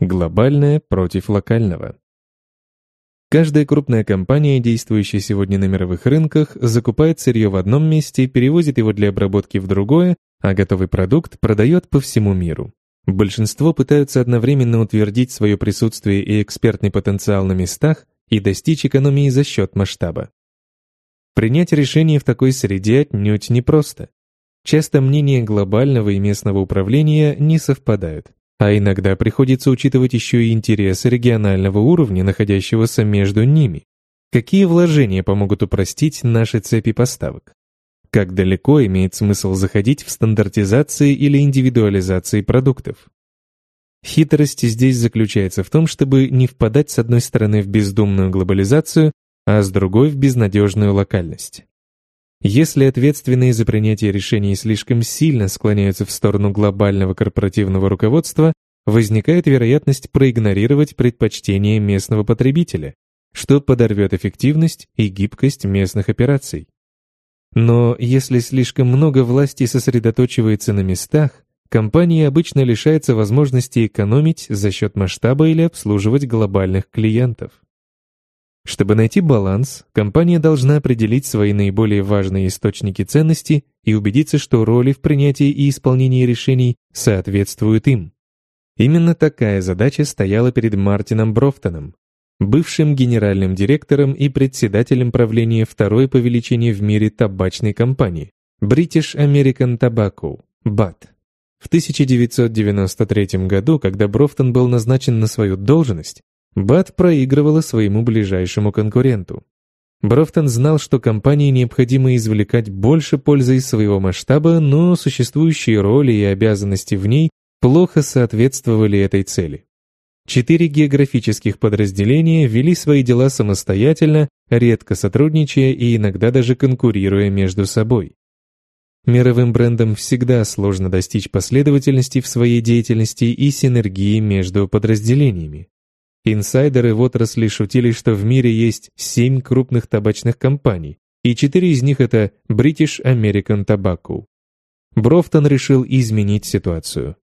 глобальное против локального. Каждая крупная компания, действующая сегодня на мировых рынках, закупает сырье в одном месте, перевозит его для обработки в другое, а готовый продукт продает по всему миру. Большинство пытаются одновременно утвердить свое присутствие и экспертный потенциал на местах и достичь экономии за счет масштаба. Принять решение в такой среде отнюдь непросто. Часто мнения глобального и местного управления не совпадают а иногда приходится учитывать еще и интересы регионального уровня, находящегося между ними. Какие вложения помогут упростить наши цепи поставок? Как далеко имеет смысл заходить в стандартизации или индивидуализации продуктов? Хитрость здесь заключается в том, чтобы не впадать с одной стороны в бездумную глобализацию, а с другой в безнадежную локальность если ответственные за принятие решений слишком сильно склоняются в сторону глобального корпоративного руководства, возникает вероятность проигнорировать предпочтения местного потребителя, что подорвет эффективность и гибкость местных операций. Но если слишком много власти сосредоточивается на местах, компания обычно лишается возможности экономить за счет масштаба или обслуживать глобальных клиентов. Чтобы найти баланс, компания должна определить свои наиболее важные источники ценности и убедиться, что роли в принятии и исполнении решений соответствуют им. Именно такая задача стояла перед Мартином Брофтоном, бывшим генеральным директором и председателем правления второй по величине в мире табачной компании British American Tobacco, BAT. В 1993 году, когда Брофтон был назначен на свою должность, Бат проигрывала своему ближайшему конкуренту. Брофтон знал, что компании необходимо извлекать больше пользы из своего масштаба, но существующие роли и обязанности в ней плохо соответствовали этой цели. Четыре географических подразделения вели свои дела самостоятельно, редко сотрудничая и иногда даже конкурируя между собой. Мировым брендам всегда сложно достичь последовательности в своей деятельности и синергии между подразделениями. Инсайдеры в отрасли шутили, что в мире есть семь крупных табачных компаний, и четыре из них это British American Tobacco. Брофтон решил изменить ситуацию.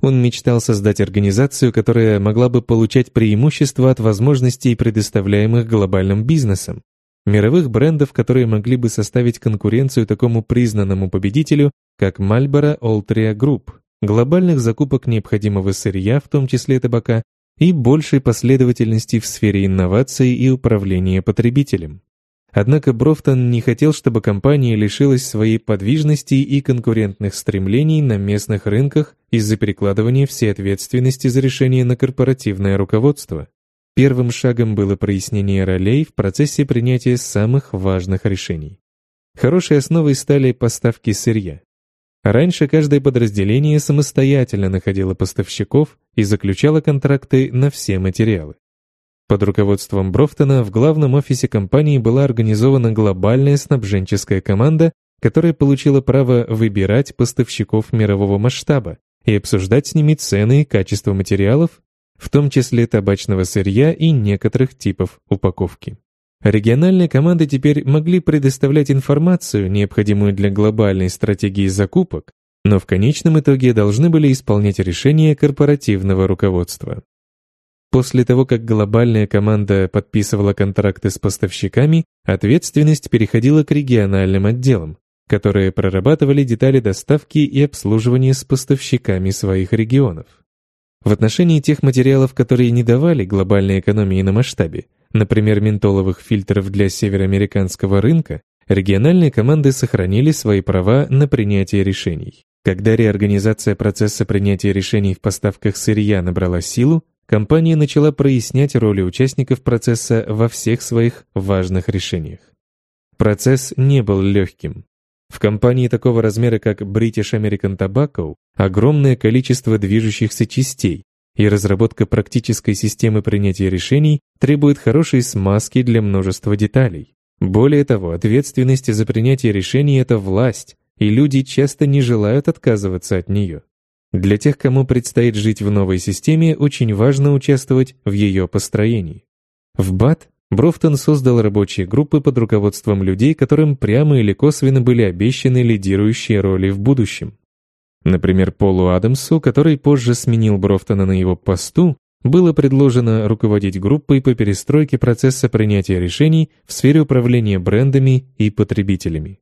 Он мечтал создать организацию, которая могла бы получать преимущества от возможностей, предоставляемых глобальным бизнесом. Мировых брендов, которые могли бы составить конкуренцию такому признанному победителю, как Marlboro Altria Group, глобальных закупок необходимого сырья, в том числе табака, и большей последовательности в сфере инноваций и управления потребителем. Однако Брофтон не хотел, чтобы компания лишилась своей подвижности и конкурентных стремлений на местных рынках из-за перекладывания всей ответственности за решение на корпоративное руководство. Первым шагом было прояснение ролей в процессе принятия самых важных решений. Хорошей основой стали поставки сырья. Раньше каждое подразделение самостоятельно находило поставщиков, и заключала контракты на все материалы. Под руководством Брофтона в главном офисе компании была организована глобальная снабженческая команда, которая получила право выбирать поставщиков мирового масштаба и обсуждать с ними цены и качество материалов, в том числе табачного сырья и некоторых типов упаковки. Региональные команды теперь могли предоставлять информацию, необходимую для глобальной стратегии закупок, но в конечном итоге должны были исполнять решения корпоративного руководства. После того, как глобальная команда подписывала контракты с поставщиками, ответственность переходила к региональным отделам, которые прорабатывали детали доставки и обслуживания с поставщиками своих регионов. В отношении тех материалов, которые не давали глобальной экономии на масштабе, например, ментоловых фильтров для североамериканского рынка, региональные команды сохранили свои права на принятие решений. Когда реорганизация процесса принятия решений в поставках сырья набрала силу, компания начала прояснять роли участников процесса во всех своих важных решениях. Процесс не был легким. В компании такого размера, как British American Tobacco, огромное количество движущихся частей, и разработка практической системы принятия решений требует хорошей смазки для множества деталей. Более того, ответственность за принятие решений — это власть, и люди часто не желают отказываться от нее. Для тех, кому предстоит жить в новой системе, очень важно участвовать в ее построении. В БАТ Брофтон создал рабочие группы под руководством людей, которым прямо или косвенно были обещаны лидирующие роли в будущем. Например, Полу Адамсу, который позже сменил Брофтона на его посту, было предложено руководить группой по перестройке процесса принятия решений в сфере управления брендами и потребителями.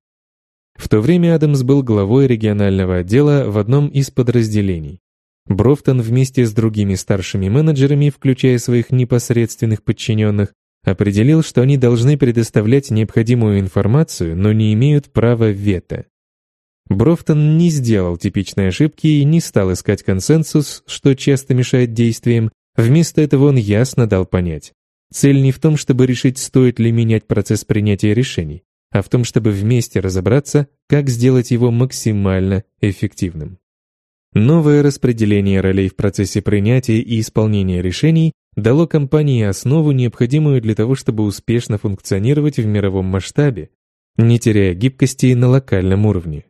В то время Адамс был главой регионального отдела в одном из подразделений. Брофтон вместе с другими старшими менеджерами, включая своих непосредственных подчиненных, определил, что они должны предоставлять необходимую информацию, но не имеют права вето. Брофтон не сделал типичной ошибки и не стал искать консенсус, что часто мешает действиям, вместо этого он ясно дал понять. Цель не в том, чтобы решить, стоит ли менять процесс принятия решений а в том, чтобы вместе разобраться, как сделать его максимально эффективным. Новое распределение ролей в процессе принятия и исполнения решений дало компании основу, необходимую для того, чтобы успешно функционировать в мировом масштабе, не теряя гибкости на локальном уровне.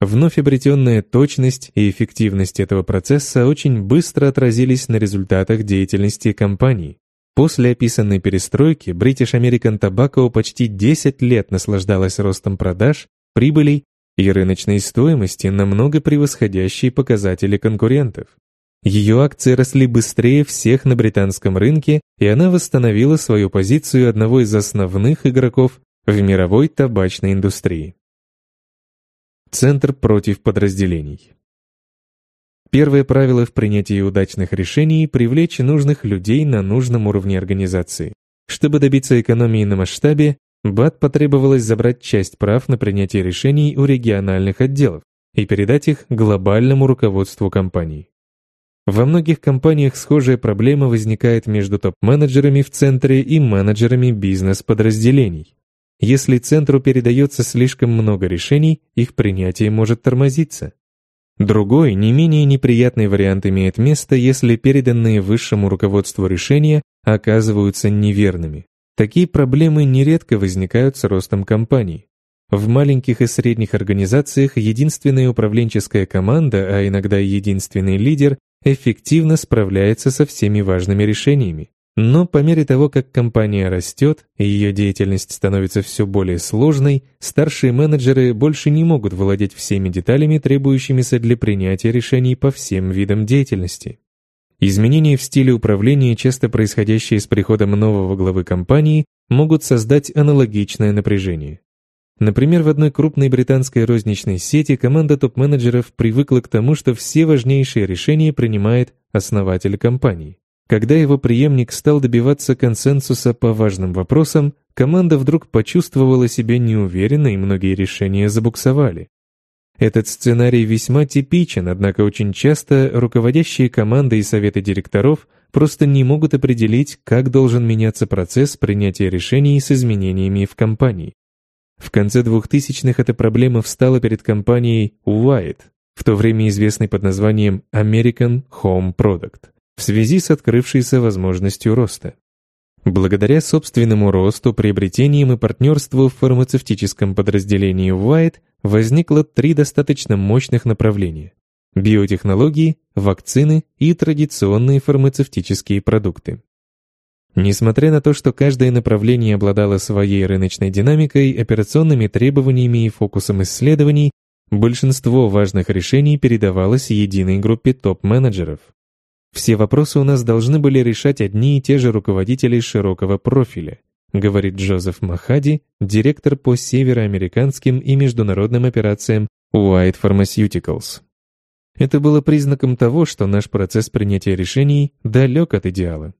Вновь обретенная точность и эффективность этого процесса очень быстро отразились на результатах деятельности компании. После описанной перестройки British American Tobacco почти 10 лет наслаждалась ростом продаж, прибылей и рыночной стоимости, намного превосходящей показатели конкурентов. Ее акции росли быстрее всех на британском рынке, и она восстановила свою позицию одного из основных игроков в мировой табачной индустрии. Центр против подразделений Первое правило в принятии удачных решений – привлечь нужных людей на нужном уровне организации. Чтобы добиться экономии на масштабе, Бад потребовалось забрать часть прав на принятие решений у региональных отделов и передать их глобальному руководству компаний. Во многих компаниях схожая проблема возникает между топ-менеджерами в центре и менеджерами бизнес-подразделений. Если центру передается слишком много решений, их принятие может тормозиться. Другой, не менее неприятный вариант имеет место, если переданные высшему руководству решения оказываются неверными. Такие проблемы нередко возникают с ростом компаний. В маленьких и средних организациях единственная управленческая команда, а иногда единственный лидер, эффективно справляется со всеми важными решениями. Ну, Но по мере того, как компания растет и ее деятельность становится все более сложной, старшие менеджеры больше не могут владеть всеми деталями, требующимися для принятия решений по всем видам деятельности. Изменения в стиле управления, часто происходящие с приходом нового главы компании, могут создать аналогичное напряжение. Например, в одной крупной британской розничной сети команда топ-менеджеров привыкла к тому, что все важнейшие решения принимает основатель компании. Когда его преемник стал добиваться консенсуса по важным вопросам, команда вдруг почувствовала себя неуверенно и многие решения забуксовали. Этот сценарий весьма типичен, однако очень часто руководящие команды и советы директоров просто не могут определить, как должен меняться процесс принятия решений с изменениями в компании. В конце 2000-х эта проблема встала перед компанией White, в то время известной под названием American Home Product в связи с открывшейся возможностью роста. Благодаря собственному росту, приобретениям и партнерству в фармацевтическом подразделении White возникло три достаточно мощных направления – биотехнологии, вакцины и традиционные фармацевтические продукты. Несмотря на то, что каждое направление обладало своей рыночной динамикой, операционными требованиями и фокусом исследований, большинство важных решений передавалось единой группе топ-менеджеров – все вопросы у нас должны были решать одни и те же руководители широкого профиля, говорит Джозеф Махади, директор по североамериканским и международным операциям White Pharmaceuticals. Это было признаком того, что наш процесс принятия решений далек от идеала.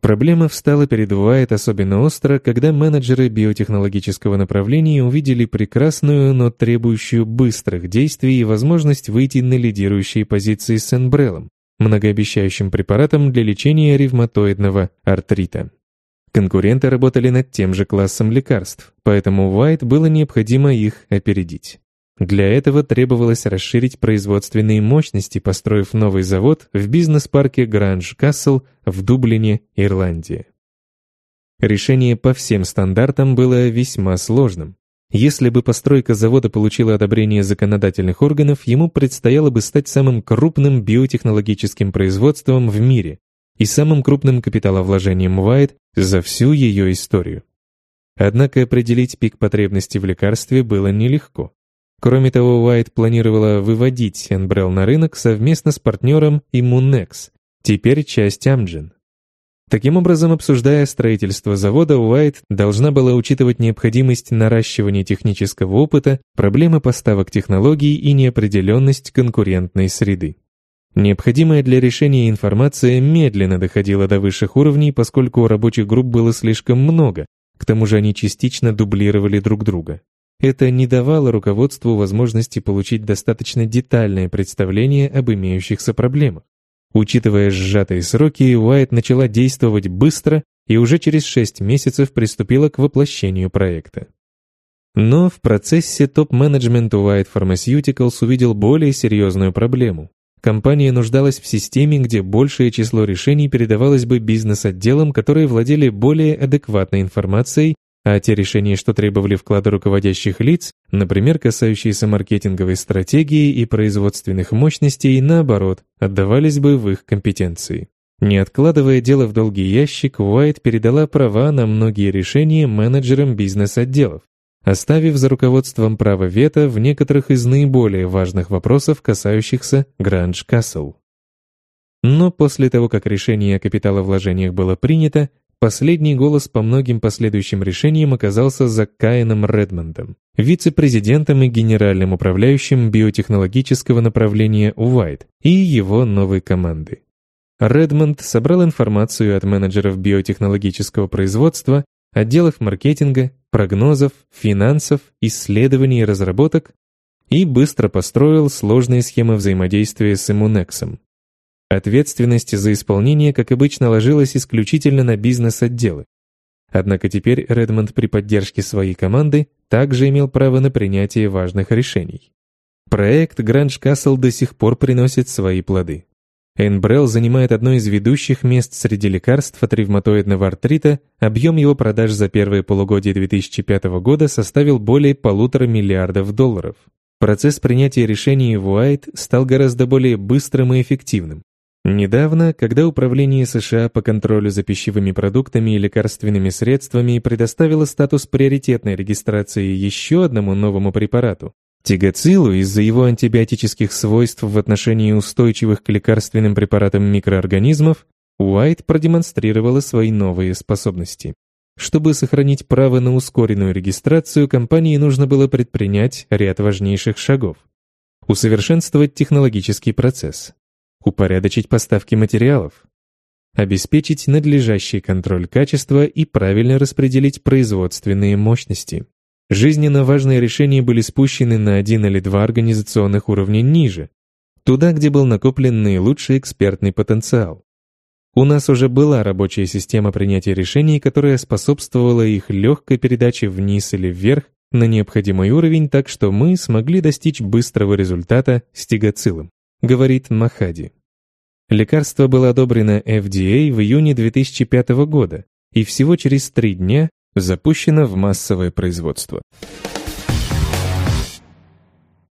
Проблема встала перед Уайт особенно остро, когда менеджеры биотехнологического направления увидели прекрасную, но требующую быстрых действий и возможность выйти на лидирующие позиции с Энбреллом, многообещающим препаратом для лечения ревматоидного артрита. Конкуренты работали над тем же классом лекарств, поэтому Уайт было необходимо их опередить. Для этого требовалось расширить производственные мощности, построив новый завод в бизнес-парке Гранж Кассел в Дублине, Ирландия. Решение по всем стандартам было весьма сложным. Если бы постройка завода получила одобрение законодательных органов, ему предстояло бы стать самым крупным биотехнологическим производством в мире и самым крупным капиталовложением White за всю ее историю. Однако определить пик потребности в лекарстве было нелегко. Кроме того, White планировала выводить Энбрел на рынок совместно с партнером Immunex, теперь часть Amgen. Таким образом, обсуждая строительство завода, Уайт должна была учитывать необходимость наращивания технического опыта, проблемы поставок технологий и неопределенность конкурентной среды. Необходимая для решения информация медленно доходила до высших уровней, поскольку рабочих групп было слишком много, к тому же они частично дублировали друг друга. Это не давало руководству возможности получить достаточно детальное представление об имеющихся проблемах. Учитывая сжатые сроки, Уайт начала действовать быстро и уже через 6 месяцев приступила к воплощению проекта. Но в процессе топ-менеджмент Уайт Pharmaceuticals увидел более серьезную проблему. Компания нуждалась в системе, где большее число решений передавалось бы бизнес-отделам, которые владели более адекватной информацией а те решения, что требовали вклада руководящих лиц, например, касающиеся маркетинговой стратегии и производственных мощностей, наоборот, отдавались бы в их компетенции. Не откладывая дело в долгий ящик, Уайт передала права на многие решения менеджерам бизнес-отделов, оставив за руководством право вето в некоторых из наиболее важных вопросов, касающихся Гранж Кассел. Но после того, как решение о капиталовложениях было принято, Последний голос по многим последующим решениям оказался за Каином Редмондом, вице-президентом и генеральным управляющим биотехнологического направления Уайт и его новой команды. Редмонд собрал информацию от менеджеров биотехнологического производства, отделов маркетинга, прогнозов, финансов, исследований и разработок и быстро построил сложные схемы взаимодействия с Иммунексом, Ответственность за исполнение, как обычно, ложилась исключительно на бизнес-отделы. Однако теперь Редмонд при поддержке своей команды также имел право на принятие важных решений. Проект Грандж Касл до сих пор приносит свои плоды. Энбрелл занимает одно из ведущих мест среди лекарств от ревматоидного артрита, объем его продаж за первые полугодие 2005 года составил более полутора миллиардов долларов. Процесс принятия решений в Уайт стал гораздо более быстрым и эффективным. Недавно, когда Управление США по контролю за пищевыми продуктами и лекарственными средствами предоставило статус приоритетной регистрации еще одному новому препарату, тигацилу из-за его антибиотических свойств в отношении устойчивых к лекарственным препаратам микроорганизмов, Уайт продемонстрировала свои новые способности. Чтобы сохранить право на ускоренную регистрацию, компании нужно было предпринять ряд важнейших шагов. Усовершенствовать технологический процесс, упорядочить поставки материалов, обеспечить надлежащий контроль качества и правильно распределить производственные мощности. Жизненно важные решения были спущены на один или два организационных уровня ниже, туда, где был накоплен наилучший экспертный потенциал. У нас уже была рабочая система принятия решений, которая способствовала их легкой передаче вниз или вверх на необходимый уровень, так что мы смогли достичь быстрого результата с тягоцилом говорит Махади. Лекарство было одобрено FDA в июне 2005 года и всего через три дня запущено в массовое производство.